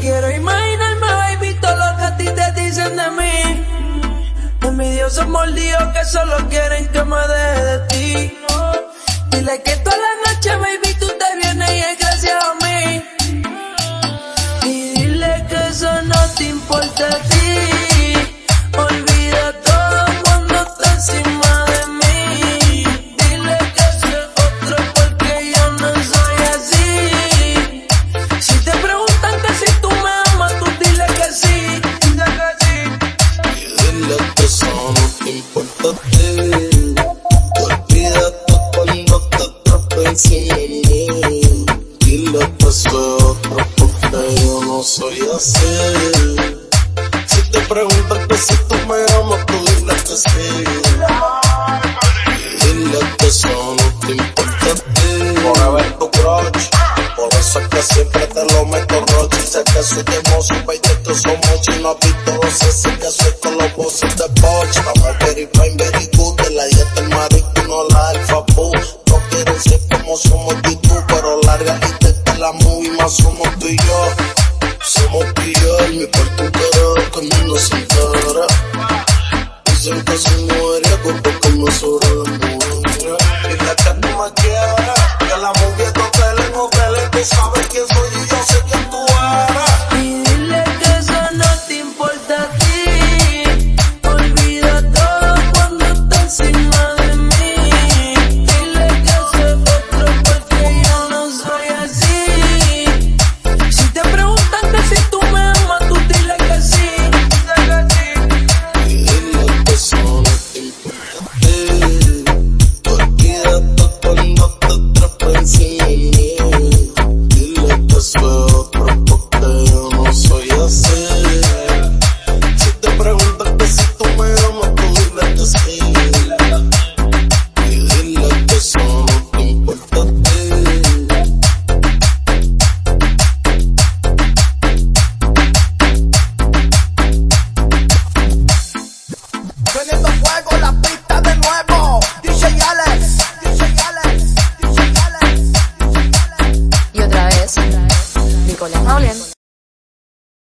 quiero imaginarme, baby, todo lo que a ti te dicen de mí. Envidiosos mordidos que solo quieren que me deje de ti. Dile que toda la noche, baby, tú te vienes y es gracias a mí. Y dile que eso no te importa a ti. No te importa a ti. Olvídate cuando te mí. Dile que soy otro porque yo no soy así. Si te preguntan que si tú me amas, tú dile que sí. Dile que eso no te importa a ti. Por ver tu crush. Por eso es que siempre te lo meto que soy temoso, baby, tú son mucho y no has visto los ese que soy con los bosses de Bosch. Estamos very fine, very good, de la dieta el marico, no la alfa, boo. No quiero ser como somos tú y tú, pero la realidad está la movie, más somos tú y yo. Somos tú y yo, mi cuarto entero, que el mundo se entera. Dicen que soy mujer, con poco me sobra.